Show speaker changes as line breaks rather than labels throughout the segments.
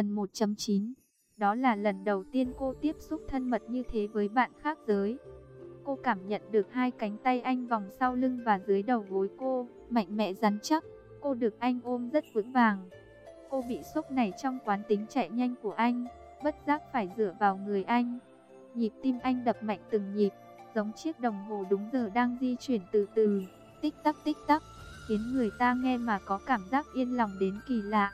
Phần 1.9 Đó là lần đầu tiên cô tiếp xúc thân mật như thế với bạn khác giới. Cô cảm nhận được hai cánh tay anh vòng sau lưng và dưới đầu gối cô, mạnh mẽ rắn chắc. Cô được anh ôm rất vững vàng. Cô bị sốc này trong quán tính chạy nhanh của anh, bất giác phải dựa vào người anh. Nhịp tim anh đập mạnh từng nhịp, giống chiếc đồng hồ đúng giờ đang di chuyển từ từ, tích tắc tích tắc, khiến người ta nghe mà có cảm giác yên lòng đến kỳ lạ.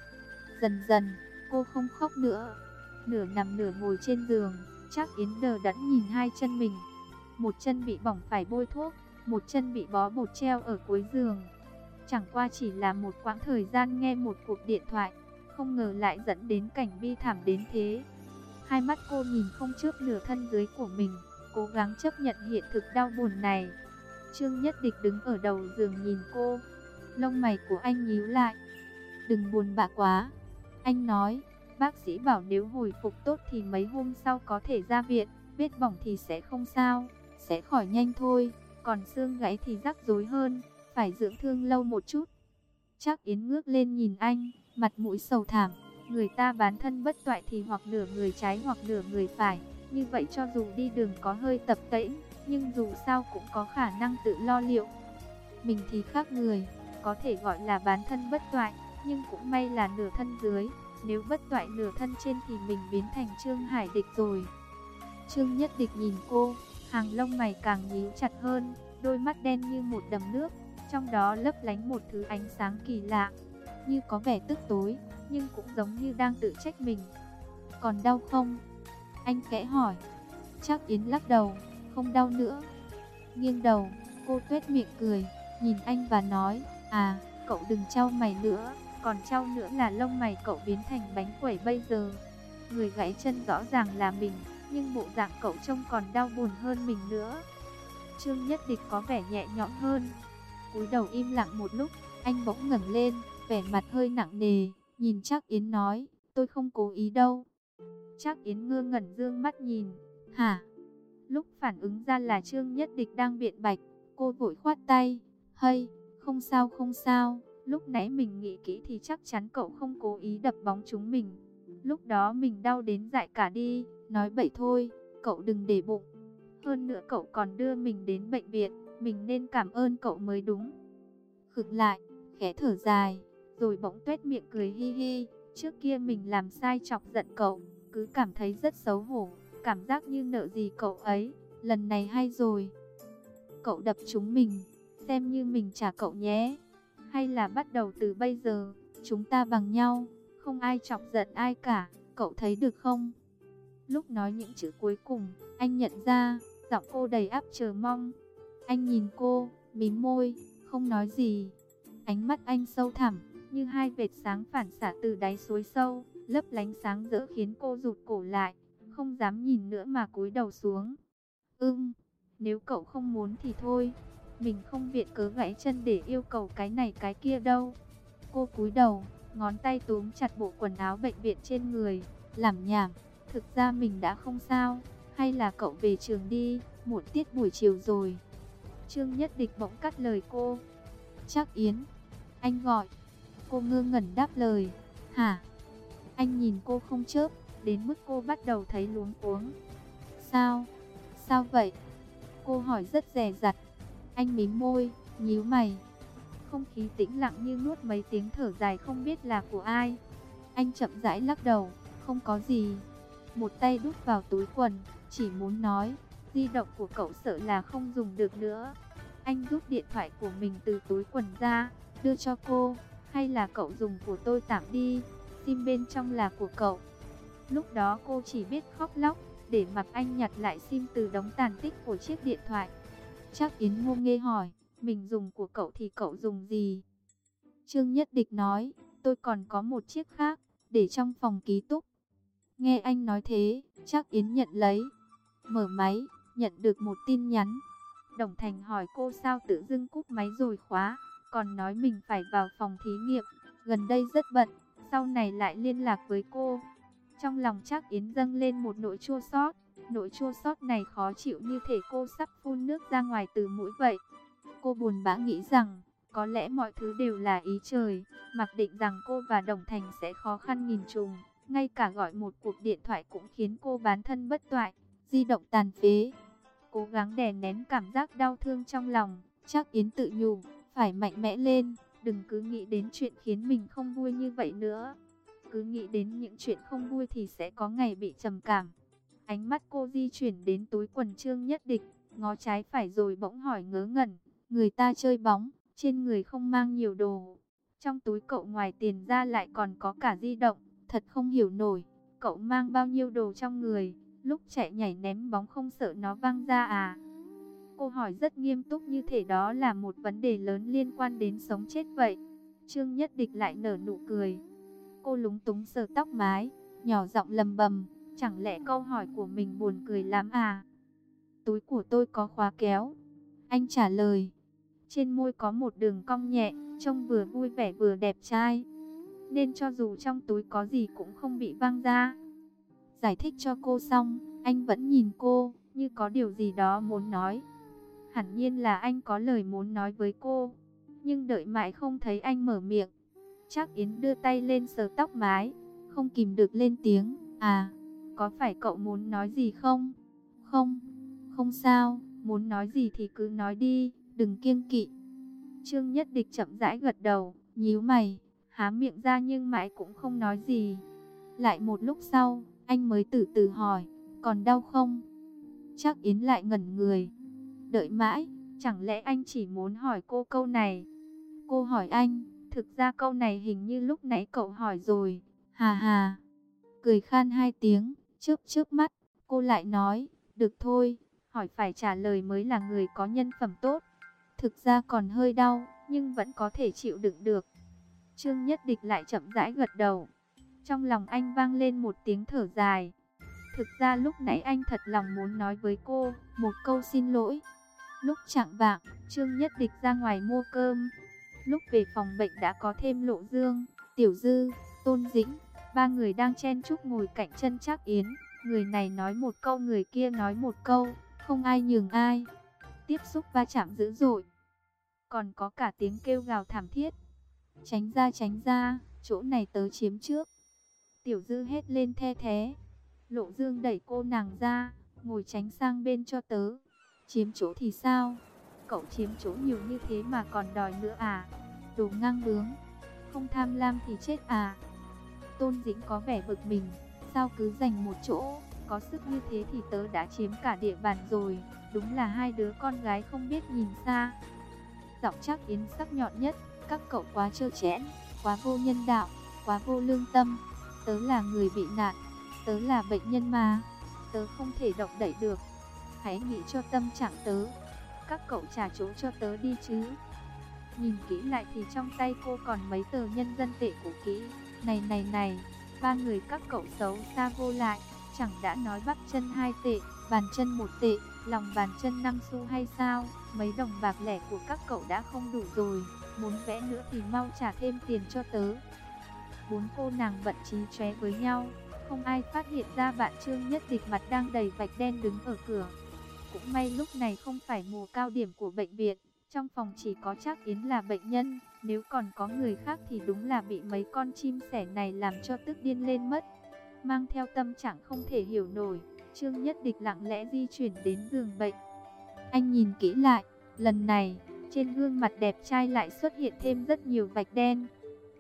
Dần dần, cô không khóc nữa, nửa nằm nửa ngồi trên giường, chắc Yến đờ đẫn nhìn hai chân mình. Một chân bị bỏng phải bôi thuốc, một chân bị bó bột treo ở cuối giường. Chẳng qua chỉ là một quãng thời gian nghe một cuộc điện thoại, không ngờ lại dẫn đến cảnh bi thảm đến thế. Hai mắt cô nhìn không trước nửa thân dưới của mình, cố gắng chấp nhận hiện thực đau buồn này. Trương Nhất Địch đứng ở đầu giường nhìn cô, lông mày của anh nhíu lại. Đừng buồn bã quá. Anh nói, bác sĩ bảo nếu hồi phục tốt thì mấy hôm sau có thể ra viện, vết bỏng thì sẽ không sao, sẽ khỏi nhanh thôi, còn xương gãy thì rắc rối hơn, phải dưỡng thương lâu một chút. Chắc Yến ngước lên nhìn anh, mặt mũi sầu thảm, người ta bán thân bất toại thì hoặc nửa người trái hoặc nửa người phải, như vậy cho dù đi đường có hơi tập tễnh, nhưng dù sao cũng có khả năng tự lo liệu. Mình thì khác người, có thể gọi là bán thân bất toại, nhưng cũng may là nửa thân dưới, nếu bất toại nửa thân trên thì mình biến thành Trương Hải Địch rồi. Trương Nhất Địch nhìn cô, hàng lông mày càng nhíu chặt hơn, đôi mắt đen như một đầm nước, trong đó lấp lánh một thứ ánh sáng kỳ lạ, như có vẻ tức tối, nhưng cũng giống như đang tự trách mình. Còn đau không? Anh kẽ hỏi. Chắc Yến lắc đầu, không đau nữa. Nghiêng đầu, cô tuét miệng cười, nhìn anh và nói, à, cậu đừng trao mày nữa, còn trao nữa là lông mày cậu biến thành bánh quẩy bây giờ. Người gãy chân rõ ràng là mình, nhưng bộ dạng cậu trông còn đau buồn hơn mình nữa. Trương Nhất Địch có vẻ nhẹ nhõm hơn. cúi đầu im lặng một lúc, anh bỗng ngẩng lên, vẻ mặt hơi nặng nề, nhìn chắc Yến nói, tôi không cố ý đâu. Chắc Yến ngơ ngẩn dương mắt nhìn, hả? Lúc phản ứng ra là Trương Nhất Địch đang biện bạch, cô vội khoát tay, hay, không sao không sao, lúc nãy mình nghĩ kỹ thì chắc chắn cậu không cố ý đập bóng chúng mình. Lúc đó mình đau đến dại cả đi, nói bậy thôi, cậu đừng để bụng. Hơn nữa cậu còn đưa mình đến bệnh viện, mình nên cảm ơn cậu mới đúng. Khực lại, khẽ thở dài, rồi bỗng tuét miệng cười hi hi, trước kia mình làm sai chọc giận cậu, cứ cảm thấy rất xấu hổ, cảm giác như nợ gì cậu ấy, lần này hay rồi. Cậu đập chúng mình, xem như mình trả cậu nhé. Hay là bắt đầu từ bây giờ, chúng ta bằng nhau, không ai chọc giận ai cả, cậu thấy được không? Lúc nói những chữ cuối cùng, anh nhận ra, giọng cô đầy áp chờ mong. Anh nhìn cô, mím môi, không nói gì. Ánh mắt anh sâu thẳm, như hai vệt sáng phản xạ từ đáy suối sâu, lấp lánh sáng rỡ khiến cô rụt cổ lại, không dám nhìn nữa mà cúi đầu xuống. Ưm, nếu cậu không muốn thì thôi, mình không viện cớ gãy chân để yêu cầu cái này cái kia đâu. Cô cúi đầu, ngón tay túm chặt bộ quần áo bệnh viện trên người, làm nhảm, thực ra mình đã không sao, hay là cậu về trường đi, muộn tiết buổi chiều rồi. Trương Nhất Địch bỗng cắt lời cô. Chắc Yến, anh gọi. Cô ngơ ngẩn đáp lời, hả? Anh nhìn cô không chớp, đến mức cô bắt đầu thấy luống cuống. Sao? Sao vậy? Cô hỏi rất dè dặt. Anh mím môi, nhíu mày. Không khí tĩnh lặng như nuốt mấy tiếng thở dài không biết là của ai. Anh chậm rãi lắc đầu, không có gì. Một tay đút vào túi quần, chỉ muốn nói, di động của cậu sợ là không dùng được nữa. Anh rút điện thoại của mình từ túi quần ra, đưa cho cô, hay là cậu dùng của tôi tạm đi, sim bên trong là của cậu. Lúc đó cô chỉ biết khóc lóc, để mặc anh nhặt lại sim từ đống tàn tích của chiếc điện thoại. Chắc Yến ngô nghe hỏi, mình dùng của cậu thì cậu dùng gì? Trương Nhất Địch nói, tôi còn có một chiếc khác, để trong phòng ký túc. Nghe anh nói thế, chắc Yến nhận lấy. Mở máy, nhận được một tin nhắn. Đồng Thành hỏi cô sao tự dưng cúp máy rồi khóa, còn nói mình phải vào phòng thí nghiệm, gần đây rất bận, sau này lại liên lạc với cô. Trong lòng chắc Yến dâng lên một nỗi chua xót, nỗi chua xót này khó chịu như thể cô sắp phun nước ra ngoài từ mũi vậy. Cô buồn bã nghĩ rằng, có lẽ mọi thứ đều là ý trời, mặc định rằng cô và Đồng Thành sẽ khó khăn nghìn trùng, ngay cả gọi một cuộc điện thoại cũng khiến cô bán thân bất toại, di động tàn phế. Cố gắng đè nén cảm giác đau thương trong lòng, chắc Yến tự nhủ, phải mạnh mẽ lên, đừng cứ nghĩ đến chuyện khiến mình không vui như vậy nữa. Cứ nghĩ đến những chuyện không vui thì sẽ có ngày bị trầm cảm. Ánh mắt cô di chuyển đến túi quần trương nhất địch, ngó trái phải rồi bỗng hỏi ngớ ngẩn, người ta chơi bóng, trên người không mang nhiều đồ. Trong túi cậu ngoài tiền ra lại còn có cả di động, thật không hiểu nổi, cậu mang bao nhiêu đồ trong người, lúc chạy nhảy ném bóng không sợ nó văng ra à? Cô hỏi rất nghiêm túc như thể đó là một vấn đề lớn liên quan đến sống chết vậy. Trương Nhất Địch lại nở nụ cười. Cô lúng túng sờ tóc mái, nhỏ giọng lầm bầm, chẳng lẽ câu hỏi của mình buồn cười lắm à? Túi của tôi có khóa kéo. Anh trả lời. Trên môi có một đường cong nhẹ, trông vừa vui vẻ vừa đẹp trai. Nên cho dù trong túi có gì cũng không bị văng ra. Giải thích cho cô xong, anh vẫn nhìn cô, như có điều gì đó muốn nói. Hẳn nhiên là anh có lời muốn nói với cô, nhưng đợi mãi không thấy anh mở miệng. Chắc Yến đưa tay lên sờ tóc mái, không kìm được lên tiếng, à, có phải cậu muốn nói gì không? Không, không sao, muốn nói gì thì cứ nói đi, đừng kiêng kỵ. Trương Nhất Địch chậm rãi gật đầu, nhíu mày, há miệng ra nhưng mãi cũng không nói gì. Lại một lúc sau, anh mới từ từ hỏi, còn đau không? Chắc Yến lại ngẩn người. Đợi mãi, chẳng lẽ anh chỉ muốn hỏi cô câu này? Cô hỏi anh, thực ra câu này hình như lúc nãy cậu hỏi rồi. Hà hà. Cười khan hai tiếng, chớp chớp mắt, cô lại nói, được thôi, hỏi phải trả lời mới là người có nhân phẩm tốt. Thực ra còn hơi đau, nhưng vẫn có thể chịu đựng được. Trương Nhất Địch lại chậm rãi gật đầu. Trong lòng anh vang lên một tiếng thở dài. Thực ra lúc nãy anh thật lòng muốn nói với cô một câu xin lỗi. Lúc chạng vạng, Trương Nhất Địch ra ngoài mua cơm. Lúc về phòng bệnh đã có thêm Lộ Dương, Tiểu Dư, Tôn Dĩnh. Ba người đang chen chúc ngồi cạnh chân Trác Yến. Người này nói một câu người kia nói một câu, không ai nhường ai. Tiếp xúc va chạm dữ dội. Còn có cả tiếng kêu gào thảm thiết. Tránh ra tránh ra, chỗ này tớ chiếm trước. Tiểu dư hét lên the thế. Lộ dương đẩy cô nàng ra, ngồi tránh sang bên cho tớ. Chiếm chỗ thì sao? Cậu chiếm chỗ nhiều như thế mà còn đòi nữa à? Đồ ngang bướng. Không tham lam thì chết à? Tôn Dĩnh có vẻ bực mình. Sao cứ giành một chỗ? Có sức như thế thì tớ đã chiếm cả địa bàn rồi. Đúng là hai đứa con gái không biết nhìn xa. Giọng chắc yến sắc nhọn nhất. Các cậu quá trơ chẽn, quá vô nhân đạo, quá vô lương tâm. Tớ là người bị nạn, tớ là bệnh nhân mà, tớ không thể động đậy được. Hãy nghĩ cho tâm trạng tớ, các cậu trả chỗ cho tớ đi chứ. Nhìn kỹ lại thì trong tay cô còn mấy tờ nhân dân tệ của kỹ. Này này này, ba người các cậu xấu xa vô lại, chẳng đã nói bắt chân hai tệ, bàn chân một tệ, lòng bàn chân năm xu hay sao? Mấy đồng bạc lẻ của các cậu đã không đủ rồi, muốn vẽ nữa thì mau trả thêm tiền cho tớ. Bốn cô nàng bận trí chóe với nhau, không ai phát hiện ra bạn Trương Nhất Địch mặt đang đầy vạch đen đứng ở cửa. Cũng may lúc này không phải mùa cao điểm của bệnh viện, trong phòng chỉ có chắc Yến là bệnh nhân, nếu còn có người khác thì đúng là bị mấy con chim sẻ này làm cho tức điên lên mất. Mang theo tâm trạng không thể hiểu nổi, Trương Nhất Địch lặng lẽ di chuyển đến giường bệnh. Anh nhìn kỹ lại, lần này, trên gương mặt đẹp trai lại xuất hiện thêm rất nhiều vạch đen.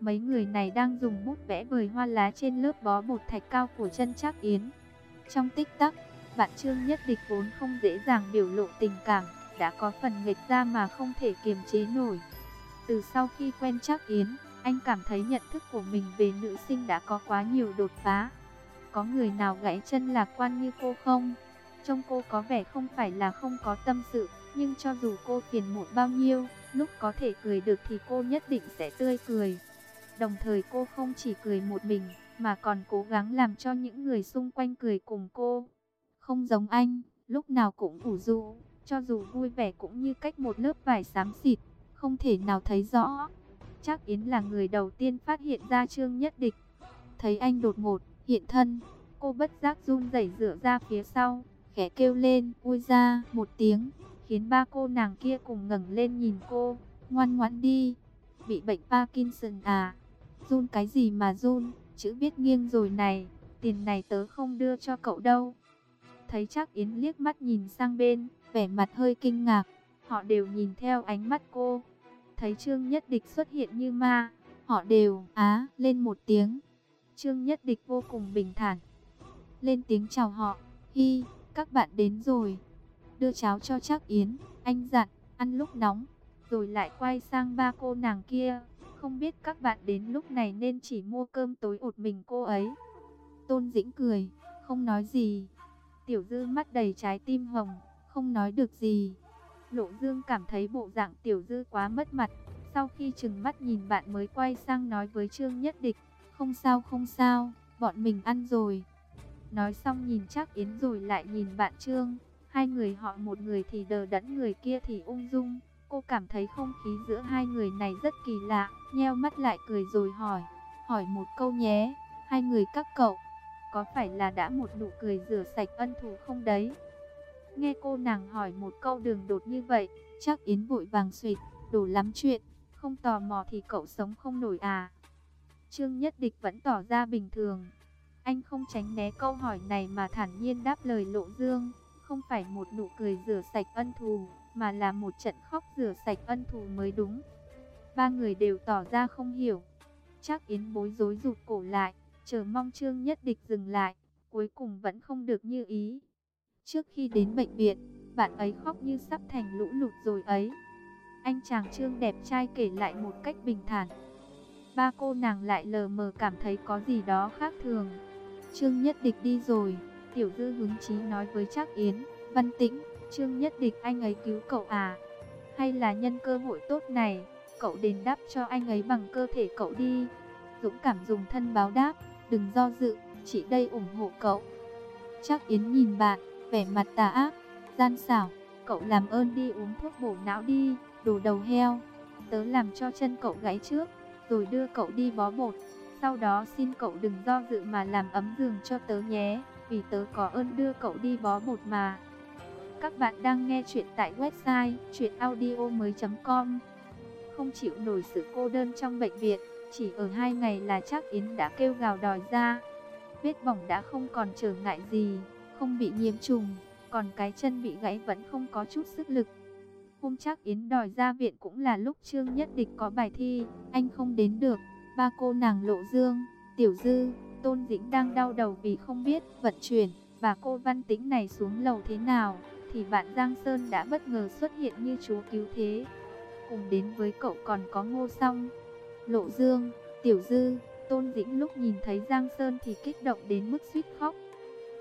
Mấy người này đang dùng bút vẽ vời hoa lá trên lớp bó bột thạch cao của chân Trác Yến. Trong tích tắc, bạn Trương Nhất Địch vốn không dễ dàng biểu lộ tình cảm, đã có phần nghịch ra mà không thể kiềm chế nổi. Từ sau khi quen Trác Yến, anh cảm thấy nhận thức của mình về nữ sinh đã có quá nhiều đột phá. Có người nào gãy chân lạc quan như cô không? Trông cô có vẻ không phải là không có tâm sự, nhưng cho dù cô phiền muộn bao nhiêu, lúc có thể cười được thì cô nhất định sẽ tươi cười. Đồng thời cô không chỉ cười một mình, mà còn cố gắng làm cho những người xung quanh cười cùng cô. Không giống anh, lúc nào cũng ủ rũ, cho dù vui vẻ cũng như cách một lớp vải xám xịt, không thể nào thấy rõ. Chắc Yến là người đầu tiên phát hiện ra Trương Nhất Địch. Thấy anh đột ngột, hiện thân, cô bất giác run rẩy dựa ra phía sau, khẽ kêu lên, ui ra, một tiếng, khiến ba cô nàng kia cùng ngẩng lên nhìn cô, ngoan ngoãn đi, bị bệnh Parkinson à, run cái gì mà run, chữ biết nghiêng rồi này, tiền này tớ không đưa cho cậu đâu. Thấy chắc Yến liếc mắt nhìn sang bên, vẻ mặt hơi kinh ngạc, họ đều nhìn theo ánh mắt cô. Thấy Trương Nhất Địch xuất hiện như ma, họ đều á lên một tiếng. Trương Nhất Địch vô cùng bình thản, lên tiếng chào họ, hi, các bạn đến rồi. Đưa cháo cho chắc Yến, anh dặn, ăn lúc nóng, rồi lại quay sang ba cô nàng kia. Không biết các bạn đến lúc này nên chỉ mua cơm tối ột mình cô ấy. Tôn Dĩnh cười, không nói gì. Tiểu Dư mắt đầy trái tim hồng, không nói được gì. Lộ Dương cảm thấy bộ dạng Tiểu Dư quá mất mặt. Sau khi chừng mắt nhìn bạn mới quay sang nói với Trương Nhất Địch, không sao không sao, bọn mình ăn rồi. Nói xong nhìn chắc Yến rồi lại nhìn bạn Trương. Hai người họ một người thì đờ đẫn người kia thì ung dung. Cô cảm thấy không khí giữa hai người này rất kỳ lạ. Nheo mắt lại cười rồi hỏi. Hỏi một câu nhé. Hai người các cậu. Có phải là đã một nụ cười rửa sạch ân thù không đấy? Nghe cô nàng hỏi một câu đường đột như vậy. Chắc Yến vội vàng suyệt. Đủ lắm chuyện. Không tò mò thì cậu sống không nổi à? Trương Nhất Địch vẫn tỏ ra bình thường. Anh không tránh né câu hỏi này mà thản nhiên đáp lời Lộ Dương, không phải một nụ cười rửa sạch ân thù, mà là một trận khóc rửa sạch ân thù mới đúng. Ba người đều tỏ ra không hiểu. Chắc Yến bối rối rụt cổ lại, chờ mong Trương Nhất Địch dừng lại, cuối cùng vẫn không được như ý. Trước khi đến bệnh viện, bạn ấy khóc như sắp thành lũ lụt rồi ấy. Anh chàng Trương đẹp trai kể lại một cách bình thản. Ba cô nàng lại lờ mờ cảm thấy có gì đó khác thường. Trương Nhất Địch đi rồi, Tiểu Dư hứng chí nói với Trác Yến, Văn Tĩnh, Trương Nhất Địch anh ấy cứu cậu à? Hay là nhân cơ hội tốt này, cậu đền đáp cho anh ấy bằng cơ thể cậu đi? Dũng cảm dùng thân báo đáp, đừng do dự, chị đây ủng hộ cậu. Trác Yến nhìn bạn, vẻ mặt tà ác, gian xảo, cậu làm ơn đi uống thuốc bổ não đi, đồ đầu heo. Tớ làm cho chân cậu gãy trước, rồi đưa cậu đi bó bột. Sau đó xin cậu đừng do dự mà làm ấm giường cho tớ nhé, vì tớ có ơn đưa cậu đi bó bột mà. Các bạn đang nghe chuyện tại website chuyenaudio.com Không chịu nổi sự cô đơn trong bệnh viện, chỉ ở hai ngày là chắc Yến đã kêu gào đòi ra. Vết bỏng đã không còn trở ngại gì, không bị nhiễm trùng, còn cái chân bị gãy vẫn không có chút sức lực. Hôm chắc Yến đòi ra viện cũng là lúc Trương Nhất Địch có bài thi, anh không đến được. Ba cô nàng Lộ Dương, Tiểu Dư, Tôn Dĩnh đang đau đầu vì không biết vận chuyển và cô Văn Tĩnh này xuống lầu thế nào, thì bạn Giang Sơn đã bất ngờ xuất hiện như chúa cứu thế. Cùng đến với cậu còn có Ngô Song, Lộ Dương, Tiểu Dư, Tôn Dĩnh lúc nhìn thấy Giang Sơn thì kích động đến mức suýt khóc.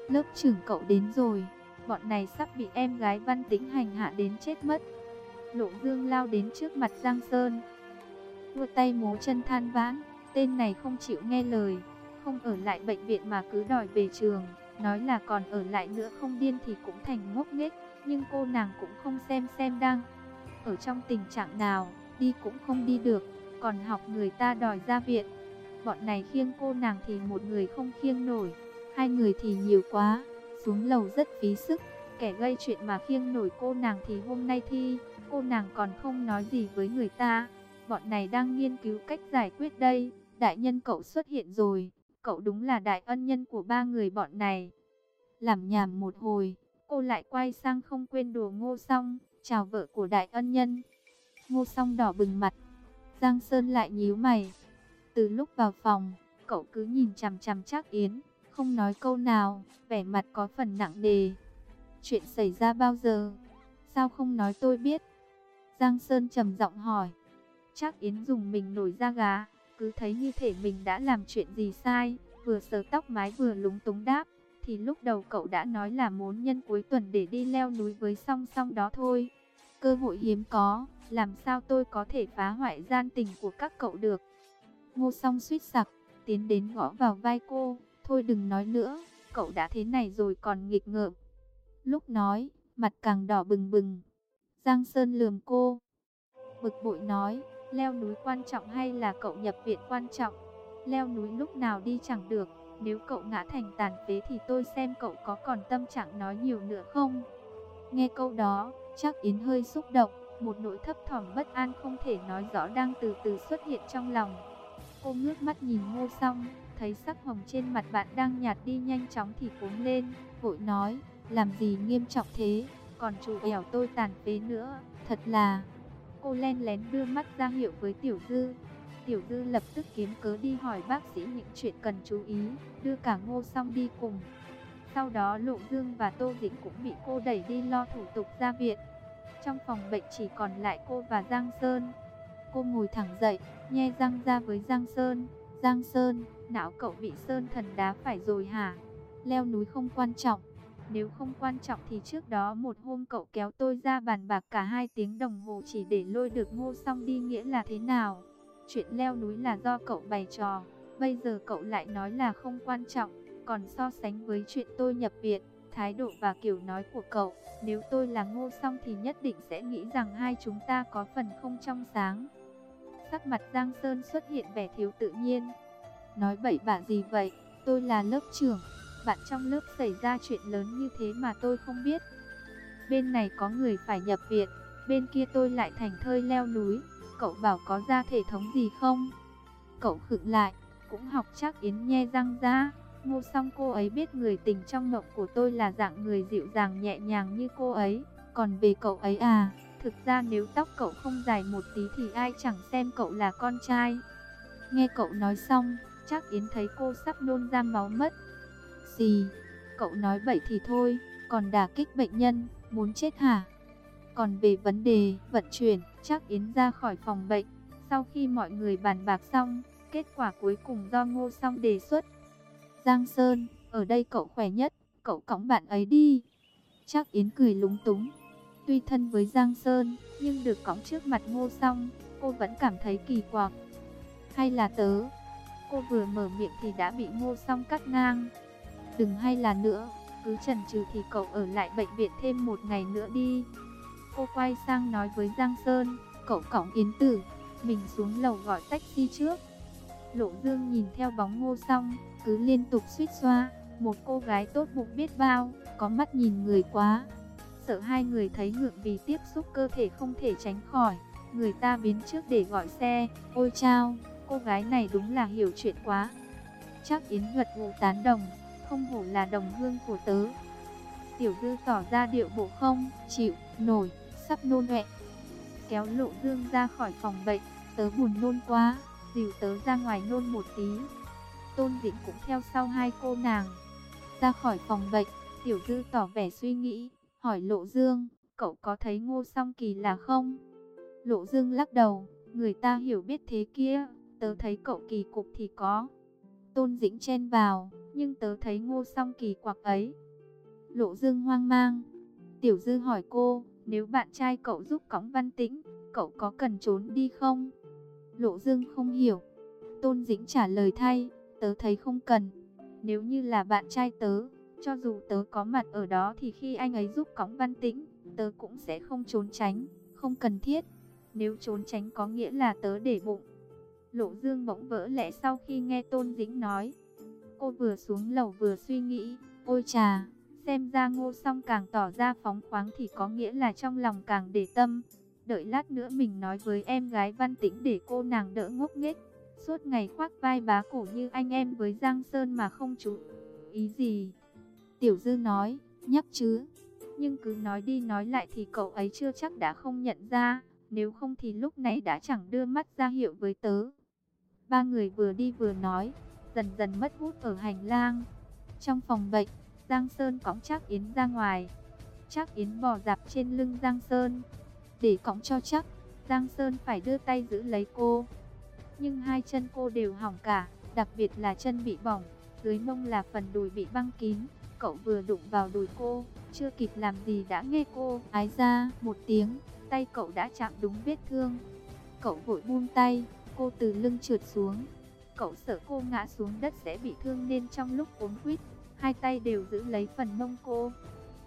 Lớp trưởng cậu đến rồi, bọn này sắp bị em gái Văn Tĩnh hành hạ đến chết mất. Lộ Dương lao đến trước mặt Giang Sơn, vua tay múa chân than vãn, tên này không chịu nghe lời, không ở lại bệnh viện mà cứ đòi về trường, nói là còn ở lại nữa không điên thì cũng thành ngốc nghếch, nhưng cô nàng cũng không xem xem đang ở trong tình trạng nào, đi cũng không đi được, còn học người ta đòi ra viện. Bọn này khiêng cô nàng thì một người không khiêng nổi, hai người thì nhiều quá, xuống lầu rất phí sức, kẻ gây chuyện mà khiêng nổi cô nàng thì hôm nay thi, cô nàng còn không nói gì với người ta bọn này đang nghiên cứu cách giải quyết đây. Đại nhân cậu xuất hiện rồi, cậu đúng là đại ân nhân của ba người bọn này. Làm nhảm một hồi, cô lại quay sang không quên đùa ngô song, chào vợ của đại ân nhân. Ngô song đỏ bừng mặt, Giang Sơn lại nhíu mày. Từ lúc vào phòng, cậu cứ nhìn chằm chằm chắc Yến, không nói câu nào, vẻ mặt có phần nặng nề. Chuyện xảy ra bao giờ? Sao không nói tôi biết? Giang Sơn trầm giọng hỏi. Chắc Yến dùng mình nổi da gà, cứ thấy như thể mình đã làm chuyện gì sai, vừa sờ tóc mái vừa lúng túng đáp. Thì lúc đầu cậu đã nói là muốn nhân cuối tuần để đi leo núi với song song đó thôi. Cơ hội hiếm có, làm sao tôi có thể phá hoại gian tình của các cậu được. Ngô song suýt sặc, tiến đến gõ vào vai cô, thôi đừng nói nữa, cậu đã thế này rồi còn nghịch ngợm. Lúc nói, mặt càng đỏ bừng bừng. Giang Sơn lườm cô, bực bội nói, Leo núi quan trọng hay là cậu nhập viện quan trọng? Leo núi lúc nào đi chẳng được, nếu cậu ngã thành tàn phế thì tôi xem cậu có còn tâm trạng nói nhiều nữa không? Nghe câu đó, chắc Yến hơi xúc động, một nỗi thấp thỏm bất an không thể nói rõ đang từ từ xuất hiện trong lòng. Cô ngước mắt nhìn ngô xong, thấy sắc hồng trên mặt bạn đang nhạt đi nhanh chóng thì cuống lên, vội nói, làm gì nghiêm trọng thế, còn chủ ẻo tôi tàn phế nữa, thật là... Cô len lén đưa mắt ra hiệu với Tiểu Dư. Tiểu Dư lập tức kiếm cớ đi hỏi bác sĩ những chuyện cần chú ý, đưa cả ngô song đi cùng. Sau đó Lộ Dương và Tô Dĩnh cũng bị cô đẩy đi lo thủ tục ra viện. Trong phòng bệnh chỉ còn lại cô và Giang Sơn. Cô ngồi thẳng dậy, nhe răng ra với Giang Sơn. Giang Sơn, não cậu bị Sơn thần đá phải rồi hả? Leo núi không quan trọng. Nếu không quan trọng thì trước đó một hôm cậu kéo tôi ra bàn bạc cả hai tiếng đồng hồ chỉ để lôi được ngô xong đi nghĩa là thế nào? Chuyện leo núi là do cậu bày trò, bây giờ cậu lại nói là không quan trọng. Còn so sánh với chuyện tôi nhập viện, thái độ và kiểu nói của cậu, nếu tôi là ngô song thì nhất định sẽ nghĩ rằng hai chúng ta có phần không trong sáng. Sắc mặt Giang Sơn xuất hiện vẻ thiếu tự nhiên. Nói bậy bạ gì vậy, tôi là lớp trưởng, bạn trong lớp xảy ra chuyện lớn như thế mà tôi không biết. Bên này có người phải nhập viện, bên kia tôi lại thành thơi leo núi, cậu bảo có ra thể thống gì không? Cậu khựng lại, cũng học chắc Yến nhe răng ra. Ngô song cô ấy biết người tình trong mộng của tôi là dạng người dịu dàng nhẹ nhàng như cô ấy. Còn về cậu ấy à, thực ra nếu tóc cậu không dài một tí thì ai chẳng xem cậu là con trai. Nghe cậu nói xong, chắc Yến thấy cô sắp nôn ra máu mất. Gì? Cậu nói bậy thì thôi, còn đả kích bệnh nhân, muốn chết hả? Còn về vấn đề vận chuyển, chắc Yến ra khỏi phòng bệnh. Sau khi mọi người bàn bạc xong, kết quả cuối cùng do Ngô Song đề xuất. Giang Sơn, ở đây cậu khỏe nhất, cậu cõng bạn ấy đi. Chắc Yến cười lúng túng. Tuy thân với Giang Sơn, nhưng được cõng trước mặt ngô song, cô vẫn cảm thấy kỳ quặc. Hay là tớ? Cô vừa mở miệng thì đã bị ngô song cắt ngang. Đừng hay là nữa, cứ chần chừ thì cậu ở lại bệnh viện thêm một ngày nữa đi. Cô quay sang nói với Giang Sơn, cậu cõng Yến Tử, mình xuống lầu gọi taxi trước. Lộ Dương nhìn theo bóng ngô song, cứ liên tục suýt xoa, một cô gái tốt bụng biết bao, có mắt nhìn người quá. Sợ hai người thấy ngượng vì tiếp xúc cơ thể không thể tránh khỏi, người ta biến trước để gọi xe, ôi chao, cô gái này đúng là hiểu chuyện quá. Chắc Yến gật gù tán đồng, không hổ là đồng hương của tớ. Tiểu dư tỏ ra điệu bộ không, chịu, nổi, sắp nôn ọe. Kéo lộ dương ra khỏi phòng bệnh, tớ buồn nôn quá, dìu tớ ra ngoài nôn một tí. Tôn Dĩnh cũng theo sau hai cô nàng. Ra khỏi phòng bệnh, Tiểu Dư tỏ vẻ suy nghĩ, hỏi Lộ Dương, cậu có thấy Ngô Song Kỳ là không? Lộ Dương lắc đầu, người ta hiểu biết thế kia, tớ thấy cậu kỳ cục thì có. Tôn Dĩnh chen vào, nhưng tớ thấy Ngô Song Kỳ quặc ấy. Lộ Dương hoang mang. Tiểu Dư hỏi cô, nếu bạn trai cậu giúp cõng văn tĩnh, cậu có cần trốn đi không? Lộ Dương không hiểu. Tôn Dĩnh trả lời thay, tớ thấy không cần. Nếu như là bạn trai tớ, cho dù tớ có mặt ở đó thì khi anh ấy giúp cõng văn tĩnh, tớ cũng sẽ không trốn tránh, không cần thiết. Nếu trốn tránh có nghĩa là tớ để bụng. Lộ Dương bỗng vỡ lẽ sau khi nghe Tôn Dĩnh nói. Cô vừa xuống lầu vừa suy nghĩ, ôi trà, xem ra ngô song càng tỏ ra phóng khoáng thì có nghĩa là trong lòng càng để tâm. Đợi lát nữa mình nói với em gái văn tĩnh để cô nàng đỡ ngốc nghếch. Suốt ngày khoác vai bá cổ như anh em với Giang Sơn mà không chú ý gì. Tiểu Dư nói, nhắc chứ. Nhưng cứ nói đi nói lại thì cậu ấy chưa chắc đã không nhận ra. Nếu không thì lúc nãy đã chẳng đưa mắt ra hiệu với tớ. Ba người vừa đi vừa nói, dần dần mất hút ở hành lang. Trong phòng bệnh, Giang Sơn cõng chắc Yến ra ngoài. Chắc Yến bò dạp trên lưng Giang Sơn. Để cõng cho chắc, Giang Sơn phải đưa tay giữ lấy cô nhưng hai chân cô đều hỏng cả, đặc biệt là chân bị bỏng, dưới mông là phần đùi bị băng kín. Cậu vừa đụng vào đùi cô, chưa kịp làm gì đã nghe cô ái ra một tiếng, tay cậu đã chạm đúng vết thương. Cậu vội buông tay, cô từ lưng trượt xuống. Cậu sợ cô ngã xuống đất sẽ bị thương nên trong lúc cuống quýt, hai tay đều giữ lấy phần mông cô.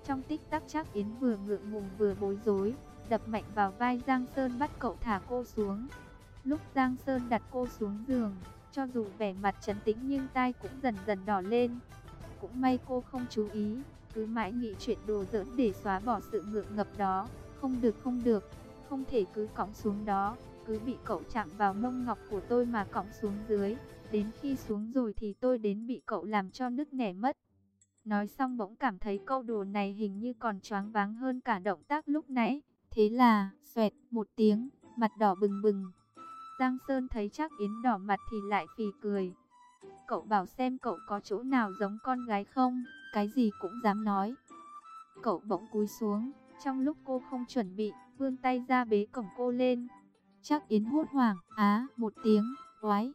Trong tích tắc chắc Yến vừa ngượng ngùng vừa bối rối, đập mạnh vào vai Giang Sơn bắt cậu thả cô xuống. Lúc Giang Sơn đặt cô xuống giường, cho dù vẻ mặt trấn tĩnh nhưng tai cũng dần dần đỏ lên. Cũng may cô không chú ý, cứ mãi nghĩ chuyện đồ giỡn để xóa bỏ sự ngượng ngập đó. Không được không được, không thể cứ cõng xuống đó, cứ bị cậu chạm vào mông ngọc của tôi mà cõng xuống dưới. Đến khi xuống rồi thì tôi đến bị cậu làm cho nứt nẻ mất. Nói xong bỗng cảm thấy câu đùa này hình như còn choáng váng hơn cả động tác lúc nãy. Thế là, xoẹt một tiếng, mặt đỏ bừng bừng. Giang Sơn thấy chắc Yến đỏ mặt thì lại phì cười. Cậu bảo xem cậu có chỗ nào giống con gái không, cái gì cũng dám nói. Cậu bỗng cúi xuống, trong lúc cô không chuẩn bị, vươn tay ra bế cổng cô lên. Chắc Yến hốt hoảng, á, một tiếng, oái,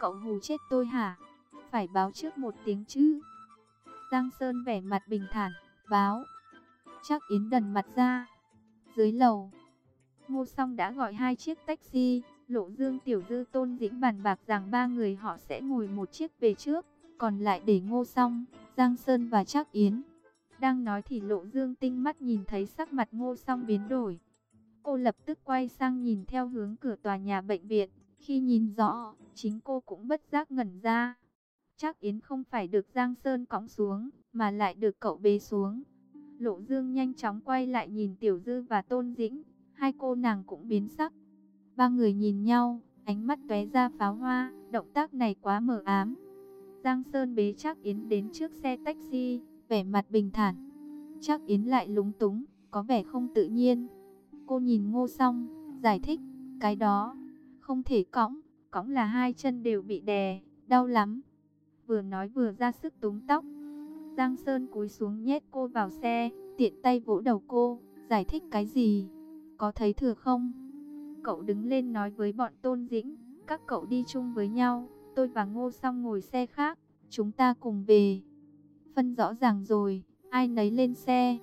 cậu hù chết tôi hả? Phải báo trước một tiếng chứ. Giang Sơn vẻ mặt bình thản, báo. Chắc Yến đần mặt ra. Dưới lầu, Ngô Song đã gọi hai chiếc taxi, Lộ Dương Tiểu Dư Tôn Dĩnh bàn bạc rằng ba người họ sẽ ngồi một chiếc về trước, còn lại để Ngô Song, Giang Sơn và Trác Yến. Đang nói thì Lộ Dương tinh mắt nhìn thấy sắc mặt Ngô Song biến đổi. Cô lập tức quay sang nhìn theo hướng cửa tòa nhà bệnh viện, khi nhìn rõ, chính cô cũng bất giác ngẩn ra. chắc Yến không phải được Giang Sơn cõng xuống, mà lại được cậu bế xuống. Lộ Dương nhanh chóng quay lại nhìn Tiểu Dư và Tôn Dĩnh, hai cô nàng cũng biến sắc. Ba người nhìn nhau, ánh mắt tóe ra pháo hoa, động tác này quá mờ ám. Giang Sơn bế chắc Yến đến trước xe taxi, vẻ mặt bình thản. Chắc Yến lại lúng túng, có vẻ không tự nhiên. Cô nhìn ngô xong, giải thích, cái đó, không thể cõng, cõng là hai chân đều bị đè, đau lắm. Vừa nói vừa ra sức túng tóc. Giang Sơn cúi xuống nhét cô vào xe, tiện tay vỗ đầu cô, giải thích cái gì, có thấy thừa không? Cậu đứng lên nói với bọn Tôn Dĩnh, các cậu đi chung với nhau, tôi và Ngô Song ngồi xe khác, chúng ta cùng về. Phân rõ ràng rồi, ai nấy lên xe.